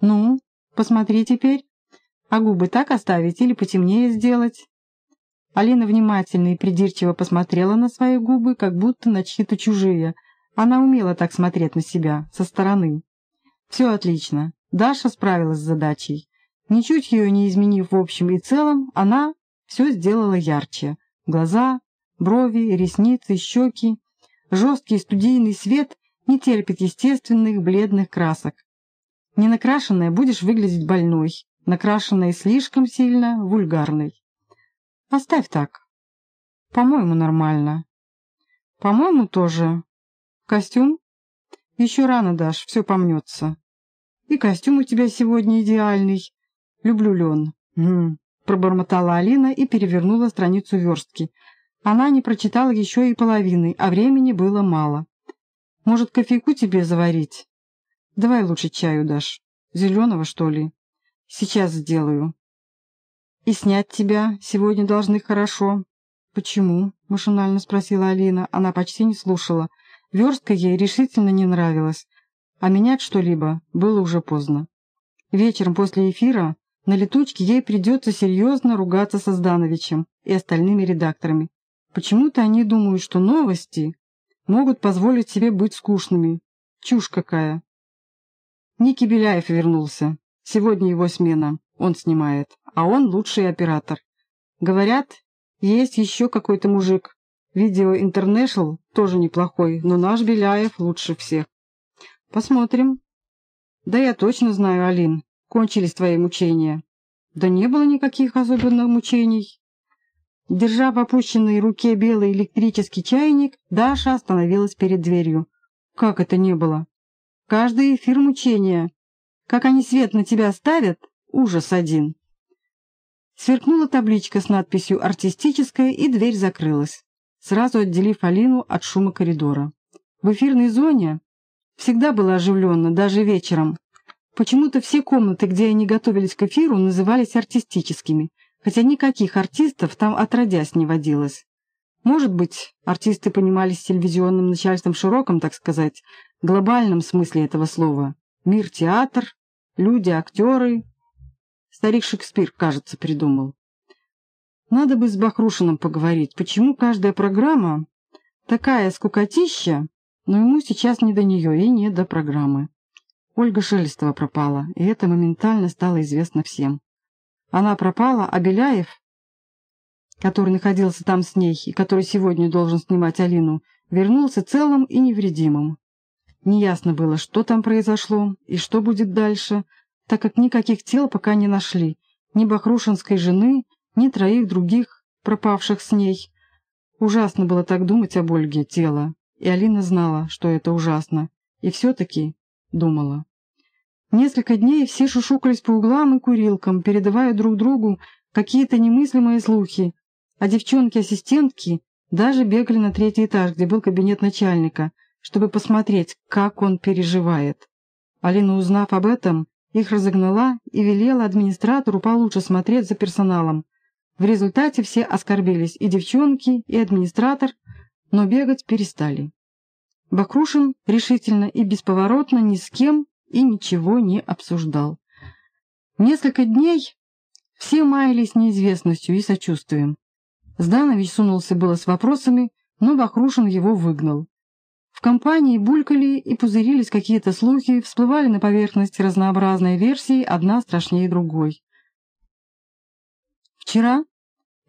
Ну, посмотри теперь. А губы так оставить или потемнее сделать?» Алина внимательно и придирчиво посмотрела на свои губы, как будто на чьи-то чужие. Она умела так смотреть на себя, со стороны. Все отлично. Даша справилась с задачей. Ничуть ее не изменив в общем и целом, она все сделала ярче. Глаза, брови, ресницы, щеки. Жесткий студийный свет не терпит естественных бледных красок. Не накрашенная будешь выглядеть больной, накрашенная слишком сильно вульгарной. Оставь так. По-моему, нормально. По-моему, тоже. Костюм? Еще рано, Даш, все помнется. И костюм у тебя сегодня идеальный. Люблю лен. М пробормотала Алина и перевернула страницу верстки. Она не прочитала еще и половины, а времени было мало. Может, кофейку тебе заварить? Давай лучше чаю дашь. Зеленого, что ли? Сейчас сделаю. И снять тебя сегодня должны хорошо. Почему? Машинально спросила Алина. Она почти не слушала. Верстка ей решительно не нравилась. А менять что-либо было уже поздно. Вечером после эфира на летучке ей придется серьезно ругаться со Здановичем и остальными редакторами. Почему-то они думают, что новости могут позволить себе быть скучными. Чушь какая. Ники Беляев вернулся. Сегодня его смена. Он снимает. А он лучший оператор. Говорят, есть еще какой-то мужик. Видео Интернешнл тоже неплохой, но наш Беляев лучше всех. Посмотрим. Да я точно знаю, Алин кончились твои мучения?» «Да не было никаких особенных мучений». Держа в опущенной руке белый электрический чайник, Даша остановилась перед дверью. «Как это не было?» «Каждый эфир мучения. Как они свет на тебя ставят, ужас один». Сверкнула табличка с надписью «Артистическая», и дверь закрылась, сразу отделив Алину от шума коридора. В эфирной зоне всегда было оживленно, даже вечером, Почему-то все комнаты, где они готовились к эфиру, назывались артистическими, хотя никаких артистов там отродясь не водилось. Может быть, артисты понимались телевизионным начальством в широком, так сказать, глобальном смысле этого слова. Мир-театр, люди-актеры. Старик Шекспир, кажется, придумал. Надо бы с Бахрушиным поговорить, почему каждая программа такая скукотища, но ему сейчас не до нее и не до программы. Ольга Шелестова пропала, и это моментально стало известно всем. Она пропала, а Беляев, который находился там с ней и который сегодня должен снимать Алину, вернулся целым и невредимым. Неясно было, что там произошло и что будет дальше, так как никаких тел пока не нашли, ни Бахрушинской жены, ни троих других, пропавших с ней. Ужасно было так думать об Ольге, тело, и Алина знала, что это ужасно, и все-таки думала. Несколько дней все шушукались по углам и курилкам, передавая друг другу какие-то немыслимые слухи, а девчонки-ассистентки даже бегали на третий этаж, где был кабинет начальника, чтобы посмотреть, как он переживает. Алина, узнав об этом, их разогнала и велела администратору получше смотреть за персоналом. В результате все оскорбились, и девчонки, и администратор, но бегать перестали. Бакрушин решительно и бесповоротно ни с кем и ничего не обсуждал. Несколько дней все маялись неизвестностью и сочувствием. Зданович сунулся было с вопросами, но Бахрушин его выгнал. В компании булькали и пузырились какие-то слухи, всплывали на поверхность разнообразные версии, одна страшнее другой. Вчера,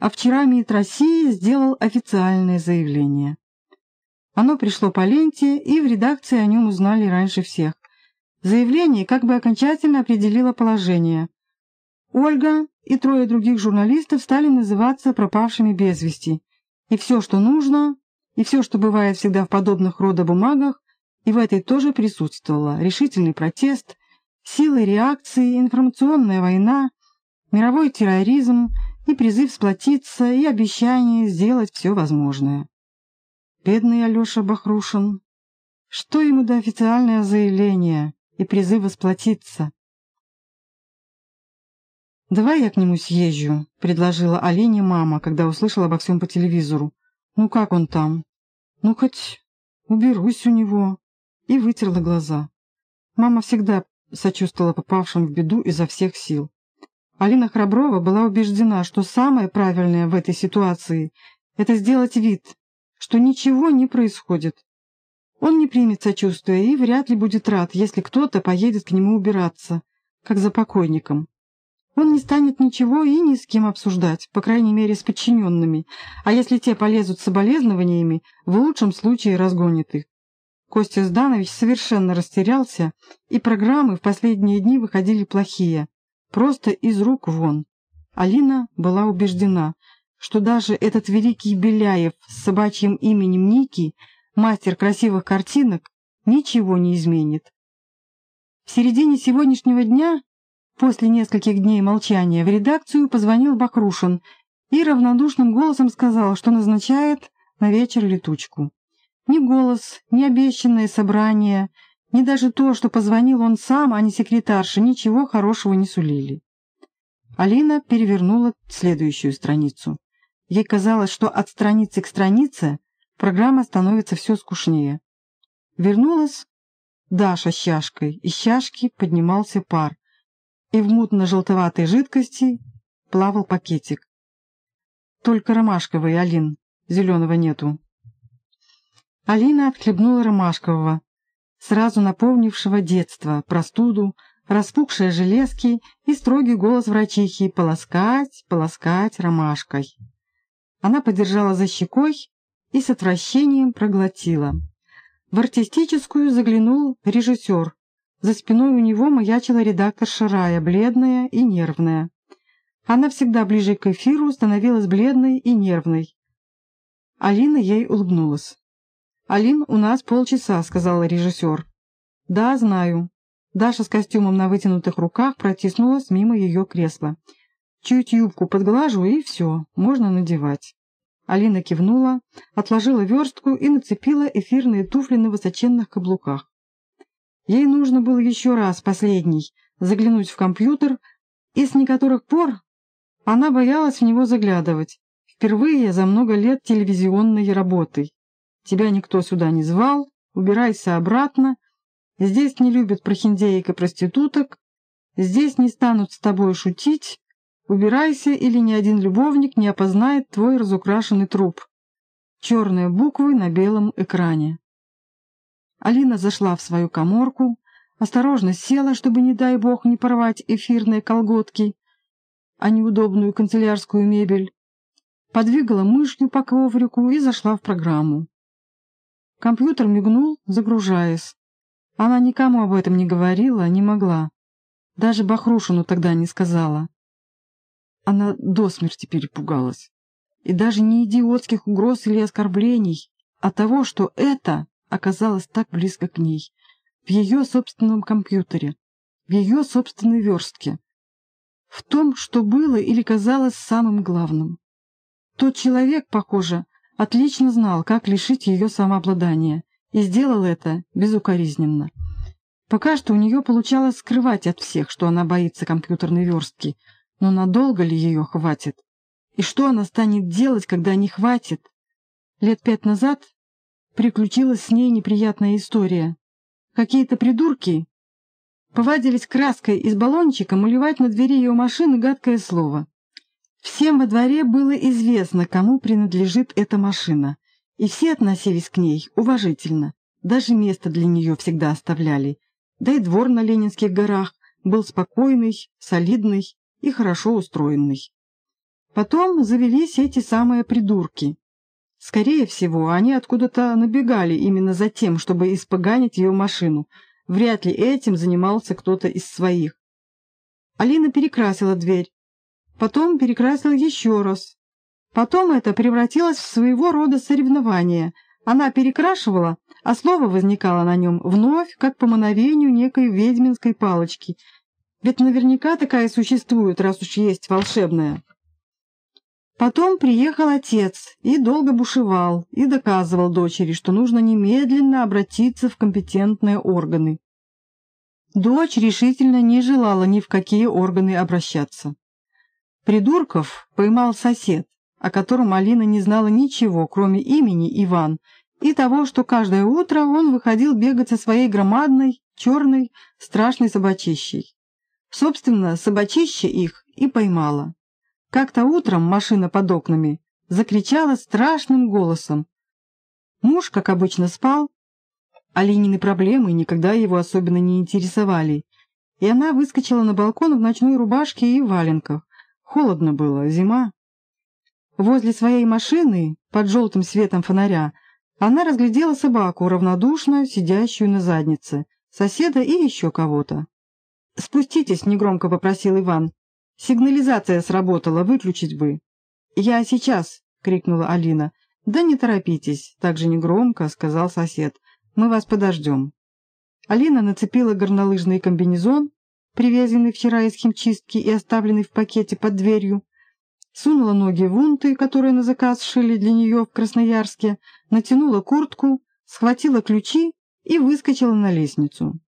а вчера МИД России сделал официальное заявление. Оно пришло по ленте, и в редакции о нем узнали раньше всех. Заявление как бы окончательно определило положение. Ольга и трое других журналистов стали называться пропавшими без вести. И все, что нужно, и все, что бывает всегда в подобных рода бумагах, и в этой тоже присутствовало решительный протест, силы реакции, информационная война, мировой терроризм и призыв сплотиться, и обещание сделать все возможное. Бедный Алеша Бахрушин. Что ему до официальное заявление и призыва сплотиться? «Давай я к нему съезжу», — предложила Алине мама, когда услышала обо всем по телевизору. «Ну как он там? Ну хоть уберусь у него». И вытерла глаза. Мама всегда сочувствовала попавшим в беду изо всех сил. Алина Храброва была убеждена, что самое правильное в этой ситуации – это сделать вид, что ничего не происходит. Он не примет сочувствия и вряд ли будет рад, если кто-то поедет к нему убираться, как за покойником. Он не станет ничего и ни с кем обсуждать, по крайней мере с подчиненными, а если те полезут с соболезнованиями, в лучшем случае разгонит их. Костя Зданович совершенно растерялся, и программы в последние дни выходили плохие, просто из рук вон. Алина была убеждена, что даже этот великий Беляев с собачьим именем Ники, мастер красивых картинок, ничего не изменит. В середине сегодняшнего дня После нескольких дней молчания в редакцию позвонил Бахрушин и равнодушным голосом сказал, что назначает на вечер летучку. Ни голос, ни обещанное собрание, ни даже то, что позвонил он сам, а не секретарша, ничего хорошего не сулили. Алина перевернула следующую страницу. Ей казалось, что от страницы к странице программа становится все скучнее. Вернулась Даша с чашкой, из чашки поднимался пар и в мутно-желтоватой жидкости плавал пакетик. Только ромашковый, Алин, зеленого нету. Алина отхлебнула ромашкового, сразу напомнившего детство, простуду, распухшие железки и строгий голос врачихи «полоскать, полоскать ромашкой». Она подержала за щекой и с отвращением проглотила. В артистическую заглянул режиссер, за спиной у него маячила редактор Шарая, бледная и нервная. Она всегда ближе к эфиру становилась бледной и нервной. Алина ей улыбнулась. «Алин, у нас полчаса», — сказала режиссер. «Да, знаю». Даша с костюмом на вытянутых руках протиснулась мимо ее кресла. «Чуть юбку подглажу, и все, можно надевать». Алина кивнула, отложила верстку и нацепила эфирные туфли на высоченных каблуках. Ей нужно было еще раз, последний, заглянуть в компьютер, и с некоторых пор она боялась в него заглядывать. Впервые за много лет телевизионной работы. Тебя никто сюда не звал, убирайся обратно. Здесь не любят прохиндеек и проституток. Здесь не станут с тобой шутить. Убирайся, или ни один любовник не опознает твой разукрашенный труп. Черные буквы на белом экране. Алина зашла в свою коморку, осторожно села, чтобы, не дай бог, не порвать эфирные колготки, а неудобную канцелярскую мебель, подвигала мышью по коврику и зашла в программу. Компьютер мигнул, загружаясь. Она никому об этом не говорила, не могла. Даже Бахрушину тогда не сказала. Она до смерти перепугалась. И даже не идиотских угроз или оскорблений, а того, что это оказалась так близко к ней, в ее собственном компьютере, в ее собственной верстке, в том, что было или казалось самым главным. Тот человек, похоже, отлично знал, как лишить ее самообладания, и сделал это безукоризненно. Пока что у нее получалось скрывать от всех, что она боится компьютерной верстки, но надолго ли ее хватит? И что она станет делать, когда не хватит? Лет пять назад приключилась с ней неприятная история. Какие-то придурки повадились краской из баллончика малевать на двери ее машины гадкое слово. Всем во дворе было известно, кому принадлежит эта машина, и все относились к ней уважительно, даже место для нее всегда оставляли, да и двор на Ленинских горах был спокойный, солидный и хорошо устроенный. Потом завелись эти самые придурки, Скорее всего, они откуда-то набегали именно за тем, чтобы испоганить ее машину. Вряд ли этим занимался кто-то из своих. Алина перекрасила дверь. Потом перекрасила еще раз. Потом это превратилось в своего рода соревнование. Она перекрашивала, а слово возникало на нем вновь, как по мановению некой ведьминской палочки. Ведь наверняка такая существует, раз уж есть волшебная. Потом приехал отец и долго бушевал и доказывал дочери, что нужно немедленно обратиться в компетентные органы. Дочь решительно не желала ни в какие органы обращаться. Придурков поймал сосед, о котором Алина не знала ничего, кроме имени Иван, и того, что каждое утро он выходил бегать со своей громадной черной, страшной собачищей. Собственно, собачище их и поймала. Как-то утром машина под окнами закричала страшным голосом. Муж, как обычно, спал. Алинины проблемы никогда его особенно не интересовали, и она выскочила на балкон в ночной рубашке и валенках. Холодно было, зима. Возле своей машины, под желтым светом фонаря, она разглядела собаку, равнодушно сидящую на заднице, соседа и еще кого-то. «Спуститесь», — негромко попросил Иван. «Сигнализация сработала, выключить бы». «Я сейчас», — крикнула Алина. «Да не торопитесь», — так же негромко сказал сосед. «Мы вас подождем». Алина нацепила горнолыжный комбинезон, привезенный вчера из химчистки и оставленный в пакете под дверью, сунула ноги в унты, которые на заказ шили для нее в Красноярске, натянула куртку, схватила ключи и выскочила на лестницу.